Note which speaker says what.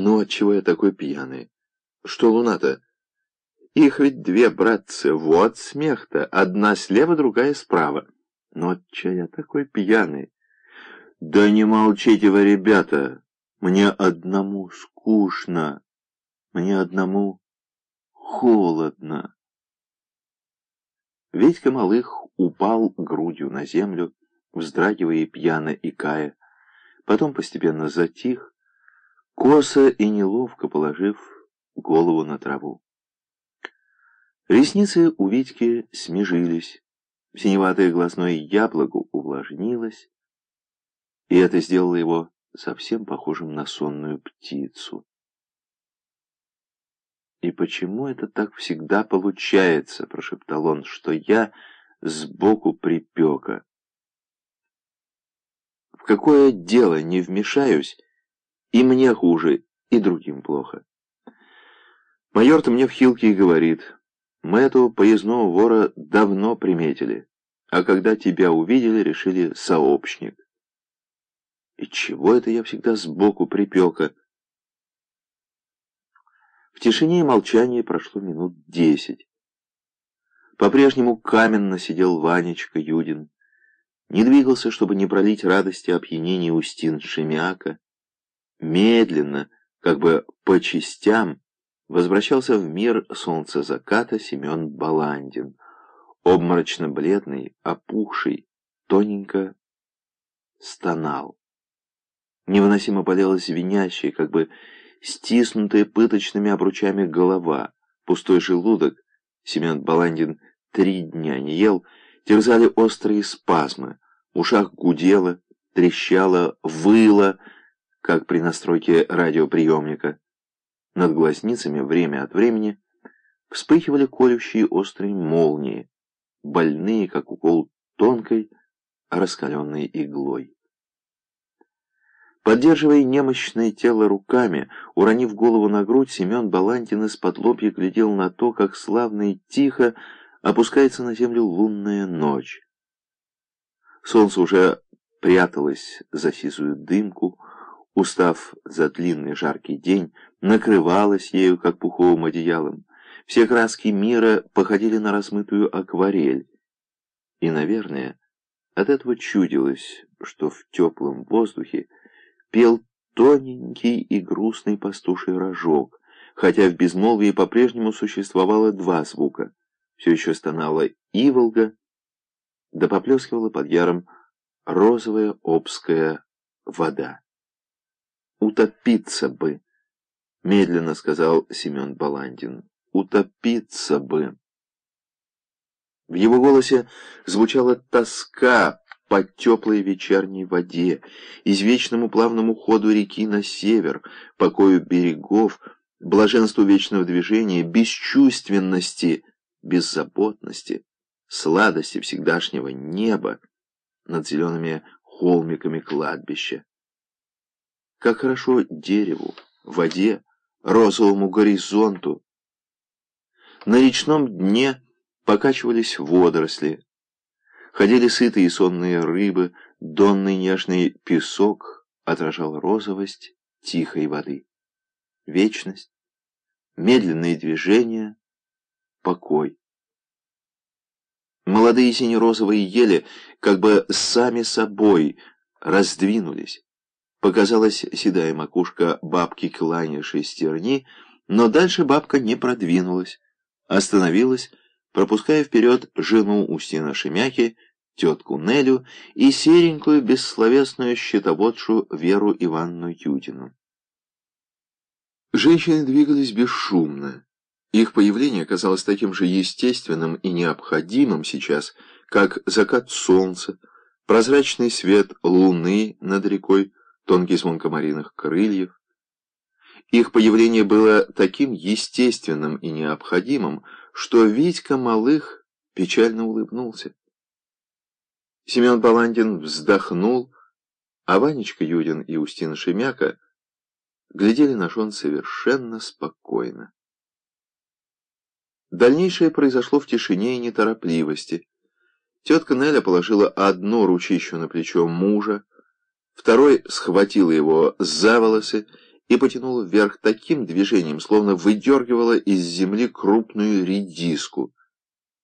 Speaker 1: Ну, отчего я такой пьяный? Что луна-то? Их ведь две, братцы, вот смех-то. Одна слева, другая справа. Но отчего я такой пьяный? Да не молчите вы, ребята. Мне одному скучно. Мне одному холодно. Витька Малых упал грудью на землю, вздрагивая и пьяно икая. Потом постепенно затих, косо и неловко положив голову на траву. Ресницы у Витьки смежились, синеватое глазное яблоко увлажнилось, и это сделало его совсем похожим на сонную птицу. «И почему это так всегда получается?» — прошептал он, — «что я сбоку припека. В какое дело не вмешаюсь, и мне хуже, и другим плохо. Майор-то мне в хилке и говорит, мы этого поездного вора давно приметили, а когда тебя увидели, решили сообщник. И чего это я всегда сбоку припека? В тишине и молчании прошло минут десять. По-прежнему каменно сидел Ванечка Юдин. Не двигался, чтобы не пролить радости опьянения Устин Шемяка медленно, как бы по частям, возвращался в мир солнца заката Семен Баландин, обморочно-бледный, опухший, тоненько стонал. Невыносимо болела звенящая, как бы стиснутая пыточными обручами голова, пустой желудок. Семен Баландин три дня не ел, терзали острые спазмы, в ушах гудело, трещало, выло, как при настройке радиоприемника. Над глазницами время от времени вспыхивали колющие острые молнии, больные, как укол тонкой, раскаленной иглой. Поддерживая немощное тело руками, уронив голову на грудь, Семен Балантин из-под лобья глядел на то, как славно и тихо опускается на землю лунная ночь. Солнце уже пряталось за сизую дымку, устав за длинный жаркий день, накрывалась ею, как пуховым одеялом. Все краски мира походили на размытую акварель. И, наверное, от этого чудилось, что в теплом воздухе пел тоненький и грустный пастуший рожок, хотя в безмолвии по-прежнему существовало два звука. Все еще стонала иволга, да поплескивала под яром розовая обская вода. «Утопиться бы!» — медленно сказал Семен Баландин. «Утопиться бы!» В его голосе звучала тоска по теплой вечерней воде, извечному плавному ходу реки на север, покою берегов, блаженству вечного движения, бесчувственности, беззаботности, сладости всегдашнего неба над зелеными холмиками кладбища. Как хорошо дереву, воде, розовому горизонту. На речном дне покачивались водоросли, ходили сытые и сонные рыбы, донный нежный песок отражал розовость тихой воды. Вечность, медленные движения, покой. Молодые сине-розовые ели как бы сами собой раздвинулись. Показалась седая макушка бабки Клани шестерни, но дальше бабка не продвинулась, остановилась, пропуская вперед жену Устина Шемяки, тетку Нелю и серенькую бессловесную щитоводшу Веру Ивановну Ютину. Женщины двигались бесшумно. Их появление казалось таким же естественным и необходимым сейчас, как закат солнца, прозрачный свет луны над рекой, тонкий звон комариных крыльев. Их появление было таким естественным и необходимым, что Витька Малых печально улыбнулся. Семен Баландин вздохнул, а Ванечка Юдин и Устина Шемяка глядели на Шон совершенно спокойно. Дальнейшее произошло в тишине и неторопливости. Тетка Неля положила одно ручище на плечо мужа, Второй схватил его за волосы и потянула вверх таким движением, словно выдергивала из земли крупную редиску.